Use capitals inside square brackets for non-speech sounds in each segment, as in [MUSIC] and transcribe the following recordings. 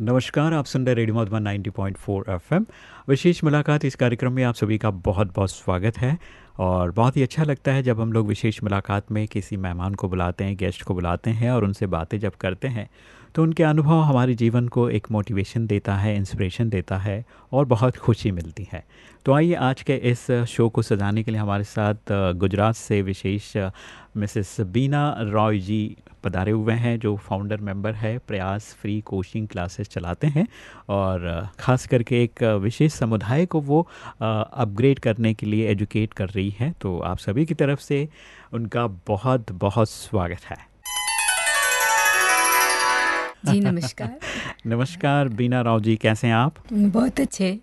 नमस्कार, आप सुन रहे रेडियो मधुबन 90.4 एफएम। विशेष मुलाकात इस कार्यक्रम में आप सभी का बहुत बहुत स्वागत है और बहुत ही अच्छा लगता है जब हम लोग विशेष मुलाकात में किसी मेहमान को बुलाते हैं, गेस्ट को बुलाते हैं और उनसे बातें जब करते हैं तो उनके अनुभव हमारे जीवन को एक मोटिवेशन देता है इंस्पिरेशन देता है और बहुत खुशी मिलती है। तो आइए आज के इस शो को सजाने के लिए हमारे साथ, गुजरात से विशेष, मिसेस बीना रॉय जी पधारे हुए हैं जो फाउंडर मेंबर है प्रयास फ्री कोचिंग क्लासेस चलाते हैं और ख़ास करके एक विशेष समुदाय को वो अपग्रेड करने के लिए एजुकेट कर रही हैं। तो आप सभी की तरफ़ से उनका बहुत बहुत स्वागत है। जी नमस्कार। [LAUGHS] नमस्कार बीना राव जी कैसे हैं आप? बहुत अच्छे।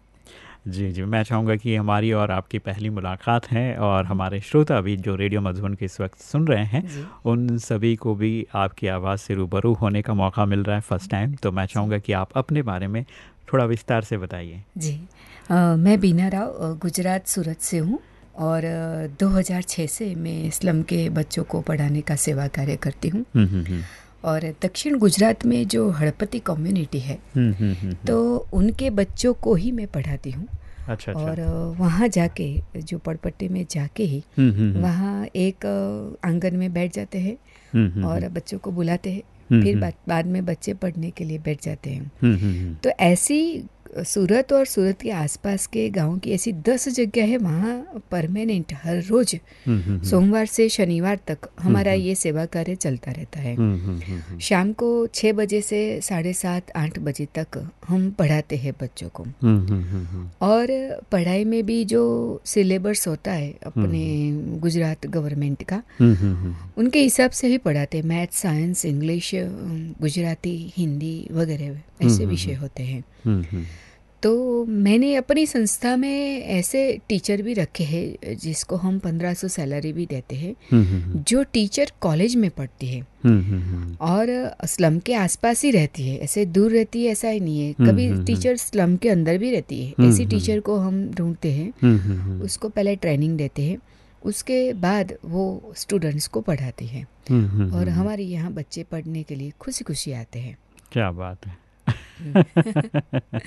जी जी। मैं चाहूँगा कि हमारी और आपकी पहली मुलाकात है और हमारे श्रोता भी जो रेडियो मधुबन के इस वक्त सुन रहे हैं उन सभी को भी आपकी आवाज़ से रूबरू होने का मौका मिल रहा है फ़र्स्ट टाइम। तो मैं चाहूँगा कि आप अपने बारे में थोड़ा विस्तार से बताइए। जी। आ, मैं बीना राव गुजरात सूरत से हूँ और 2006 से मैं स्लम के बच्चों को पढ़ाने का सेवा कार्य करती हूँ। हम्म, हम्म, हम्म। और दक्षिण गुजरात में जो हड़पति कम्युनिटी है हुँ, हुँ, हम्म, तो उनके बच्चों को ही मैं पढ़ाती हूँ। अच्छा, अच्छा। और वहाँ जाके जो पड़पट्टी में जाके ही वहाँ एक आँगन में बैठ जाते हैं और बच्चों को बुलाते हैं। फिर बाद में बच्चे पढ़ने के लिए बैठ जाते हैं। तो ऐसी सूरत और सूरत के आसपास के गाँव की ऐसी दस जगह है वहाँ परमानेंट हर रोज हम्म, हम्म, हम्म। सोमवार से शनिवार तक हमारा ये सेवा कार्य चलता रहता है। शाम को छः बजे से साढ़े सात आठ बजे तक हम पढ़ाते हैं बच्चों को। और पढ़ाई में भी जो सिलेबस होता है अपने गुजरात गवर्नमेंट का उनके हिसाब से ही पढ़ाते हैं। Math science English Gujarati Hindi वगैरह। ऐसे विषय होते हैं। तो मैंने अपनी संस्था में ऐसे टीचर भी रखे हैं जिसको हम पंद्रह सौ सैलरी भी देते हैं हम्म, हम्म, हम्म। जो टीचर कॉलेज में पढ़ती है। और स्लम के आसपास ही रहती है ऐसे दूर रहती है ऐसा ही नहीं है। कभी टीचर स्लम के अंदर भी रहती है। ऐसी टीचर को हम ढूंढते हैं उसको पहले ट्रेनिंग देते हैं उसके बाद वो स्टूडेंट्स को पढ़ाती है। और हमारे यहाँ बच्चे पढ़ने के लिए खुशी खुशी आते हैं। क्या बात है। [LAUGHS]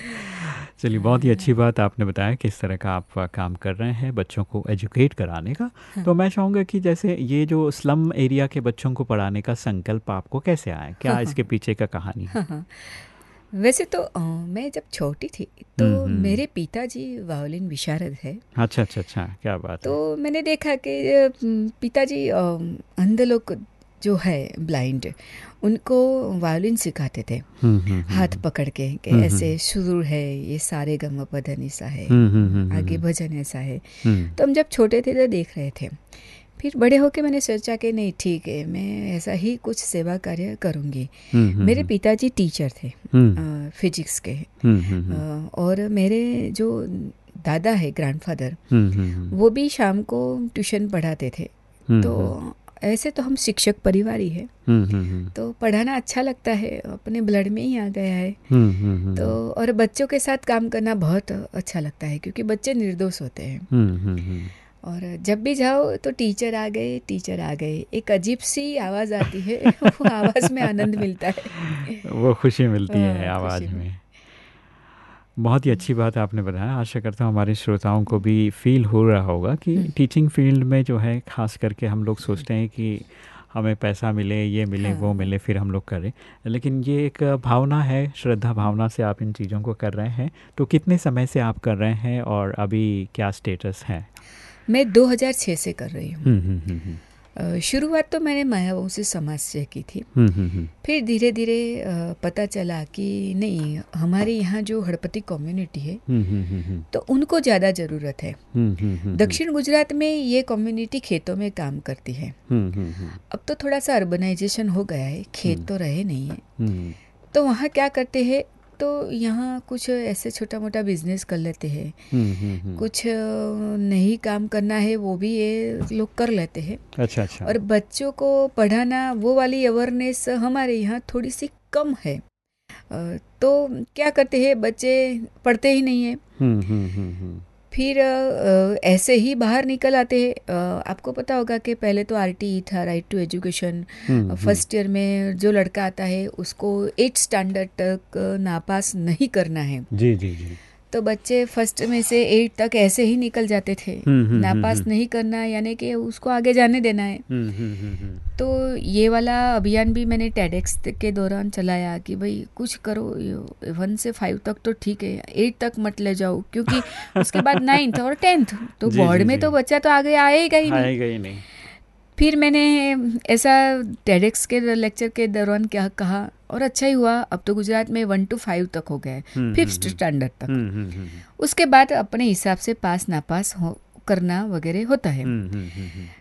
चलिए बहुत ही अच्छी बात आपने बताया किस तरह का आप काम कर रहे हैं बच्चों को एजुकेट कराने का हाँ। तो मैं चाहूँगा कि जैसे ये जो स्लम एरिया के बच्चों को पढ़ाने का संकल्प आपको कैसे आया क्या हाँ, हाँ। इसके पीछे का कहानी है हाँ, वैसे तो आ, मैं जब छोटी थी तो हम्म, हम्म। मेरे पिताजी वायोलिन विशारद है अच्छा अच्छा अच्छा क्या बात तो है? मैंने देखा कि पिताजी अंधे लोग जो है ब्लाइंड उनको वायोलिन सिखाते थे। हम्म, हम्म, हम्म, हाथ पकड़ के कि ऐसे शुरू है ये सारे गम पधन ऐसा है आगे भजन ऐसा है। तो हम जब छोटे थे तो देख रहे थे। फिर बड़े होके मैंने सोचा कि नहीं ठीक है मैं ऐसा ही कुछ सेवा कार्य करूँगी। मेरे पिताजी टीचर थे फिजिक्स के। और मेरे जो दादा है ग्रैंडफादर वो भी शाम को ट्यूशन पढ़ाते थे। तो ऐसे तो हम शिक्षक परिवार ही है। हम्म, हम्म, हम्म। तो पढ़ाना अच्छा लगता है अपने ब्लड में ही आ गया है। तो और बच्चों के साथ काम करना बहुत अच्छा लगता है क्योंकि बच्चे निर्दोष होते हैं। और जब भी जाओ तो टीचर आ गए टीचर आ गए। एक अजीब सी आवाज़ आती है [LAUGHS] वो आवाज़ में आनंद मिलता है। वो खुशी मिलती है हाँ, आवाज़ में। बहुत ही अच्छी बात आपने बताया। आशा करता हूँ हमारे श्रोताओं को भी फील हो रहा होगा कि टीचिंग हम्म। फ़ील्ड में जो है ख़ास करके हम लोग सोचते हैं कि हमें पैसा मिले ये मिले हाँ। वो मिले फिर हम लोग करें। लेकिन ये एक भावना है श्रद्धा भावना से आप इन चीज़ों को कर रहे हैं। तो कितने समय से आप कर रहे हैं और अभी क्या स्टेटस है? मैं 2006 से कर रही हूँ। हम्म, हम्म, शुरुआत तो मैंने मायावंशी समाज से की थी। हम्म, हम्म, हम्म। फिर धीरे धीरे पता चला कि नहीं हमारे यहाँ जो हड़पति कम्युनिटी है तो उनको ज़्यादा ज़रूरत है। दक्षिण गुजरात में ये कम्युनिटी खेतों में काम करती है। अब तो थोड़ा सा अर्बनाइजेशन हो गया है खेत तो रहे नहीं है। तो वहाँ क्या करते हैं तो यहाँ कुछ ऐसे छोटा मोटा बिज़नेस कर लेते हैं। हम्म, हम्म, हम्म। कुछ नहीं काम करना है वो भी ये लोग कर लेते हैं। अच्छा अच्छा। और बच्चों को पढ़ाना वो वाली अवेयरनेस हमारे यहाँ थोड़ी सी कम है। तो क्या करते हैं बच्चे पढ़ते ही नहीं है। फिर ऐसे ही बाहर निकल आते हैं। आपको पता होगा कि पहले तो आरटीई था right to education first year में जो लड़का आता है उसको एट स्टैंडर्ड तक नापास नहीं करना है। जी जी जी। तो बच्चे फ़र्स्ट में से एट तक ऐसे ही निकल जाते थे। हम्म, हम्म, नापास हम्म, नहीं करना यानी कि उसको आगे जाने देना है। तो ये वाला अभियान भी मैंने टेडेक्स के दौरान चलाया कि भाई कुछ करो वन से फाइव तक तो ठीक है एट तक मत ले जाओ क्योंकि [LAUGHS] उसके बाद नाइन्थ और टेंथ तो बोर्ड में तो बच्चा तो आगे आएगा ही नहीं, नहीं। फिर मैंने ऐसा टेडेक्स के लेक्चर के दौरान क्या कहा और अच्छा ही हुआ अब तो गुजरात में वन टू फाइव तक हो गया फिफ्थ स्टैंडर्ड तक। हम्म, हम्म, हम्म, उसके बाद अपने हिसाब से पास नापास हो करना वगैरह होता है।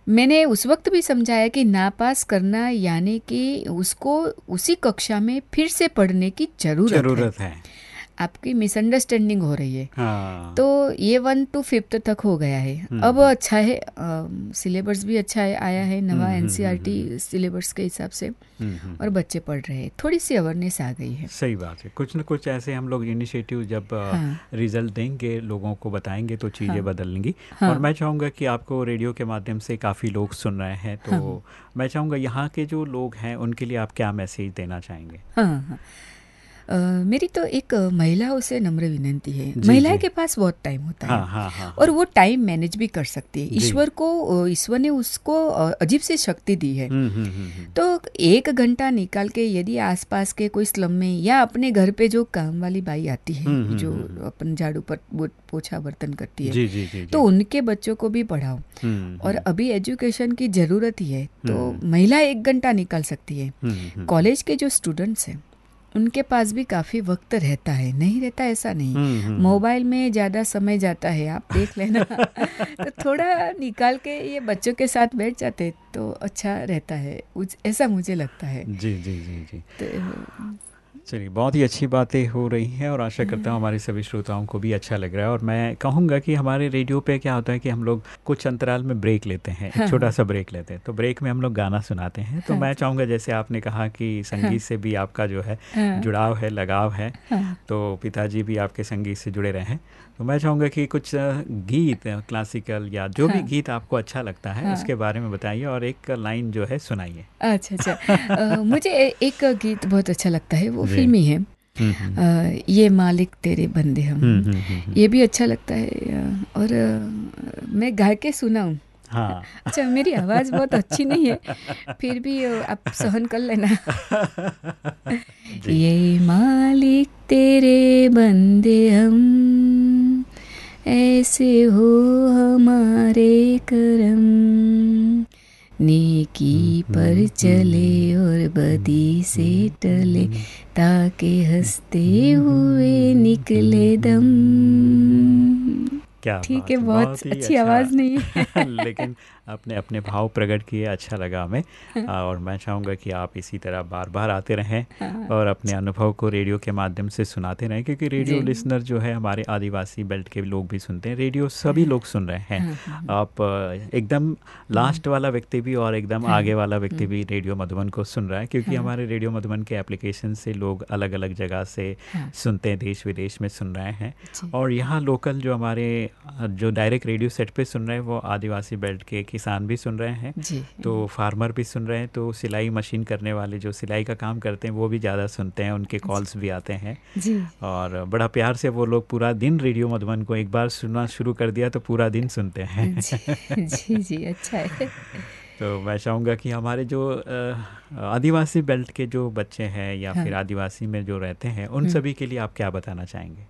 मैंने उस वक्त भी समझाया कि नापास करना यानी कि उसको उसी कक्षा में फिर से पढ़ने की ज़रूरत, ज़रूरत है, है। आपकी मिसअंडरस्टैंडिंग हो रही है हाँ। तो ये वन टू फिफ्थ तक हो गया है हम्म। अब अच्छा है सिलेबस भी अच्छा है आया है नवा एनसीईआरटी सिलेबस के हिसाब से हम्म, और बच्चे पढ़ रहे हैं थोड़ी सी अवेयरनेस आ गई है सही बात है कुछ न कुछ ऐसे हम लोग इनिशिएटिव जब हाँ। रिज़ल्ट देंगे लोगों को बताएँगे तो चीज़ें हाँ। बदलेंगी हाँ। और मैं चाहूँगा कि आपको रेडियो के माध्यम से काफ़ी लोग सुन रहे हैं तो हाँ। मैं चाहूँगा यहाँ के जो लोग हैं उनके लिए आप क्या मैसेज देना चाहेंगे हाँ हाँ मेरी तो एक महिलाओं से नम्र विनंती है। महिला के पास बहुत टाइम होता है। हाँ, हाँ, हाँ, और वो टाइम मैनेज भी कर सकती है। ईश्वर को ईश्वर ने उसको अजीब से शक्ति दी है। हम्म, हम्म, हम्म, तो एक घंटा निकाल के यदि आसपास के कोई स्लम में या अपने घर पे जो काम वाली बाई आती है जो अपन झाड़ू पर पोछा बर्तन करती है जी, जी, जी, तो उनके बच्चों को भी पढ़ाओ और अभी एजुकेशन की ज़रूरत ही है तो महिला एक घंटा निकाल सकती है। कॉलेज के जो स्टूडेंट्स हैं उनके पास भी काफ़ी वक्त रहता है। नहीं रहता ऐसा नहीं। हम्म, हम्म। मोबाइल में ज़्यादा समय जाता है आप देख लेना। [LAUGHS] तो थोड़ा निकाल के ये बच्चों के साथ बैठ जाते तो अच्छा रहता है। ऐसा मुझे लगता है। जी जी जी जी। तो चलिए बहुत ही अच्छी बातें हो रही हैं और आशा करता हूँ हमारे सभी श्रोताओं को भी अच्छा लग रहा है और मैं कहूँगा कि हमारे रेडियो पे क्या होता है कि हम लोग कुछ अंतराल में ब्रेक लेते हैं हाँ। छोटा सा ब्रेक लेते हैं तो ब्रेक में हम लोग गाना सुनाते हैं तो हाँ। मैं चाहूँगा जैसे आपने कहा कि संगीत हाँ। से भी आपका जो है हाँ। जुड़ाव है लगाव है हाँ। तो पिताजी भी आपके संगीत से जुड़े रहे हैं तो मैं चाहूँगा कि कुछ गीत क्लासिकल या जो हाँ। भी। गीत आपको अच्छा लगता है हाँ। उसके बारे में बताइए और एक लाइन जो है सुनाइए अच्छा अच्छा मुझे एक गीत बहुत अच्छा लगता है वो फिल्मी है हम्म, हम्म। आ, ये मालिक तेरे बंदे हम हम्म, ये भी अच्छा लगता है और मैं गाय के सुना हूँ। अच्छा मेरी आवाज़ बहुत अच्छी नहीं है फिर भी आप सहन कर लेना। ये मालिक तेरे बंदे हम ऐसे हो हमारे करम। नेकी पर चले और बदी से टले ताकि हँसते हुए निकले दम। क्या ठीक है बहुत, अच्छी अच्छा, आवाज़ नहीं है। [LAUGHS] लेकिन अपने अपने भाव प्रकट किए अच्छा लगा हमें। [LAUGHS] हाँ। और मैं चाहूँगा कि आप इसी तरह बार बार आते रहें हाँ। और अपने अनुभव को रेडियो के माध्यम से सुनाते रहें क्योंकि रेडियो लिसनर जो है हमारे आदिवासी बेल्ट के लोग भी सुनते हैं। रेडियो सभी हाँ। लोग सुन रहे हैं। आप एकदम लास्ट वाला व्यक्ति भी और एकदम आगे वाला व्यक्ति भी रेडियो मधुबन को सुन रहा है क्योंकि हमारे रेडियो मधुबन के एप्लीकेशन से लोग अलग अलग जगह से सुनते हैं देश विदेश में सुन रहे हैं। और यहाँ लोकल जो हमारे जो डायरेक्ट रेडियो सेट पे सुन रहे हैं वो आदिवासी बेल्ट के किसान भी सुन रहे हैं तो फार्मर भी सुन रहे हैं तो सिलाई मशीन करने वाले जो सिलाई का काम करते हैं वो भी ज़्यादा सुनते हैं उनके कॉल्स भी आते हैं। और बड़ा प्यार से वो लोग पूरा दिन रेडियो मधुबन को एक बार सुनना शुरू कर दिया तो पूरा दिन सुनते हैं। जी जी अच्छा है। [LAUGHS] तो मैं चाहूँगा कि हमारे जो आदिवासी बेल्ट के जो बच्चे हैं या हाँ। फिर आदिवासी में जो रहते हैं उन हम्म। सभी के लिए आप क्या बताना चाहेंगे?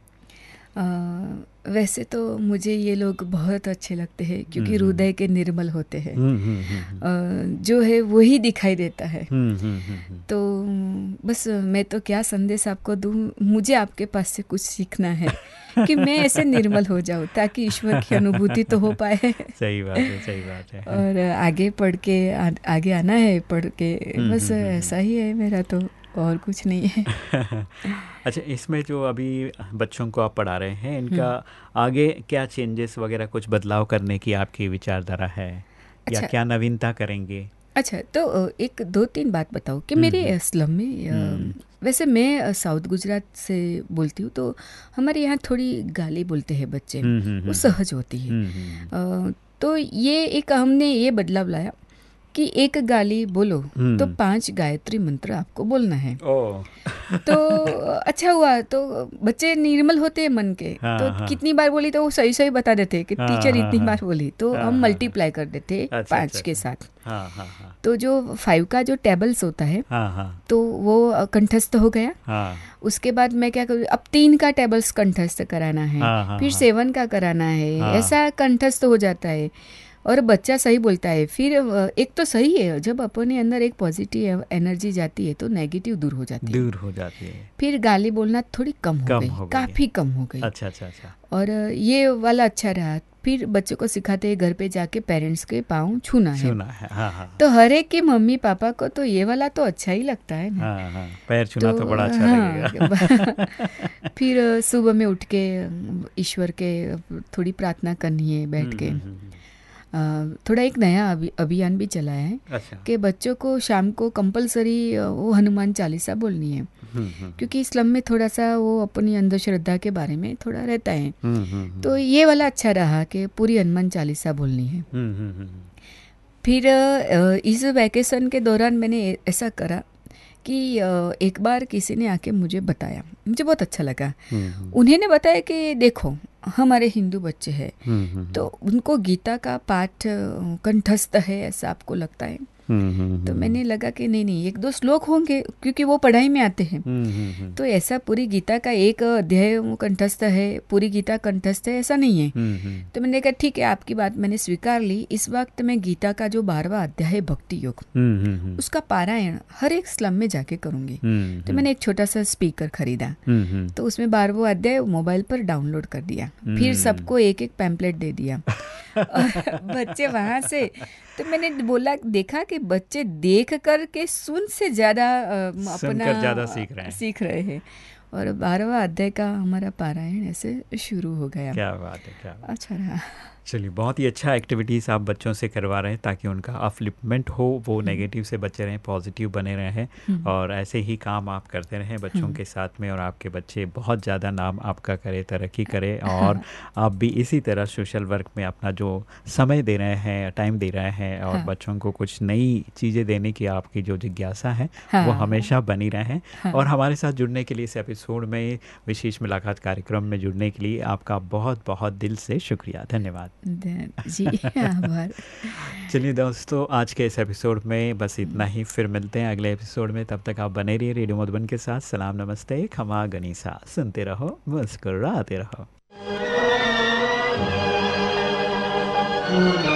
वैसे तो मुझे ये लोग बहुत अच्छे लगते हैं क्योंकि हम्म, हम्म। हृदय के निर्मल होते हैं। हम्म, जो है वही दिखाई देता है। तो बस मैं तो क्या संदेश आपको दूँ मुझे आपके पास से कुछ सीखना है कि मैं ऐसे निर्मल हो जाऊँ ताकि ईश्वर की अनुभूति तो हो पाए। सही बात है सही बात है। और आगे पढ़ के आ, आगे आना है पढ़ के। बस ऐसा ही है मेरा तो। और कुछ नहीं है। [LAUGHS] अच्छा इसमें जो अभी बच्चों को आप पढ़ा रहे हैं इनका हम्म। आगे क्या चेंजेस वगैरह कुछ बदलाव करने की आपकी विचारधारा है? अच्छा, या क्या नवीनता करेंगे? अच्छा तो एक दो तीन बात बताओ कि मेरे स्लम में वैसे मैं साउथ गुजरात से बोलती हूँ तो हमारे यहाँ थोड़ी गाली बोलते हैं बच्चे वो सहज होती है। तो ये एक हमने ये बदलाव लाया कि एक गाली बोलो हम्म। तो पाँच गायत्री मंत्र आपको बोलना है [LAUGHS] तो अच्छा हुआ तो बच्चे निर्मल होते हैं मन के हाँ, तो हाँ. कितनी बार बोली तो वो सही सही बता देते कि हाँ, टीचर हाँ, इतनी हाँ, बार बोली तो हाँ, हम मल्टीप्लाई। कर देते अच्छा, पाँच अच्छा, के अच्छा। साथ हाँ, हाँ, हाँ. तो जो फाइव का जो टेबल्स होता है हाँ, हाँ. तो वो कंठस्थ हो गया हाँ. उसके बाद मैं क्या करूँ अब तीन का टेबल्स कंठस्थ कराना है फिर. सेवन का कराना हाँ. ऐसा कंठस्थ हो जाता है और बच्चा सही बोलता है। फिर एक तो सही है जब अपने अंदर एक पॉजिटिव एनर्जी जाती है तो नेगेटिव दूर हो जाती है। दूर हो जाती है। फिर गाली बोलना थोड़ी कम हो गई काफ़ी कम हो गई। अच्छा अच्छा अच्छा। और ये वाला अच्छा रहा। फिर बच्चों को सिखाते हैं घर पे जाके पेरेंट्स के पाँव छूना है। छूना है हाँ हाँ। तो हर एक के मम्मी पापा को तो ये वाला तो अच्छा ही लगता है ना। हाँ हाँ पैर छूना तो, तो बड़ा अच्छा हाँ, लगेगा। [LAUGHS] फिर सुबह में उठ के ईश्वर के थोड़ी प्रार्थना करनी है बैठ हम्म, के। हम्म, हम्म, थोड़ा एक नया अभियान भी चला है अच्छा। कि बच्चों को शाम को कंपलसरी वो हनुमान चालीसा बोलनी है। हम्म, हम्म। क्योंकि इस्लाम में थोड़ा सा वो अपनी अंधश्रद्धा के बारे में थोड़ा रहता है। हम्म, तो ये वाला अच्छा रहा कि पूरी हनुमान चालीसा बोलनी है। फिर इस वैकेशन के दौरान मैंने ऐसा करा कि एक बार किसी ने आके मुझे बताया। मुझे बहुत अच्छा लगा। उन्हें ने बताया कि देखो हमारे हिंदू बच्चे हैं। तो उनको गीता का पाठ कंठस्थ है ऐसा आपको लगता है? हम्म, हम्म, तो हम्म। मैंने लगा कि नहीं नहीं एक दो श्लोक होंगे क्योंकि वो पढ़ाई में आते हैं। तो ऐसा पूरी गीता का एक अध्याय कंठस्थ है पूरी गीता कंठस्थ है ऐसा नहीं है। तो मैंने कहा ठीक है आपकी बात मैंने स्वीकार ली। इस वक्त मैं गीता का जो बारवा अध्याय भक्ति योग उसका पारायण हर एक स्लम में जाके करूँगी। तो मैंने एक छोटा सा स्पीकर खरीदा। तो उसमें बारहवा अध्याय मोबाइल पर डाउनलोड कर दिया। फिर सबको एक एक पैम्पलेट दे दिया। [LAUGHS] और बच्चे वहाँ से तो मैंने बोला देखा कि बच्चे देख कर के सुन से ज़्यादा अपना ज़्यादा सीख रहे हैं। सीख रहे हैं। और बारहवा अध्याय का हमारा पारायण ऐसे शुरू हो गया। क्या बात है क्या बात। अच्छा रहा। चलिए बहुत ही अच्छा एक्टिविटीज़ आप बच्चों से करवा रहे हैं ताकि उनका अपलिपमेंट हो वो नेगेटिव हम्म। से बचे रहें पॉजिटिव बने रहें हम्म। और ऐसे ही काम आप करते रहें बच्चों हम्म। के साथ में और आपके बच्चे बहुत ज़्यादा नाम आपका करे तरक्की करे [LAUGHS] और आप भी इसी तरह सोशल वर्क में अपना जो समय दे रहे हैं टाइम दे रहे हैं और हाँ। बच्चों को कुछ नई चीज़ें देने की आपकी जो जिज्ञासा है हाँ। वो हमेशा बनी रहें हाँ। और हमारे साथ जुड़ने के लिए इस एपिसोड में विशेष मुलाकात कार्यक्रम में जुड़ने के लिए आपका बहुत बहुत दिल से शुक्रिया धन्यवाद [LAUGHS] जी आभार चलिए दोस्तों आज के इस एपिसोड में बस इतना ही फिर मिलते हैं अगले एपिसोड में। तब तक आप बने रहिए रेडियो मधुबन के साथ। सलाम नमस्ते खमा गनीसा। सुनते रहो मुस्कुराते रहो।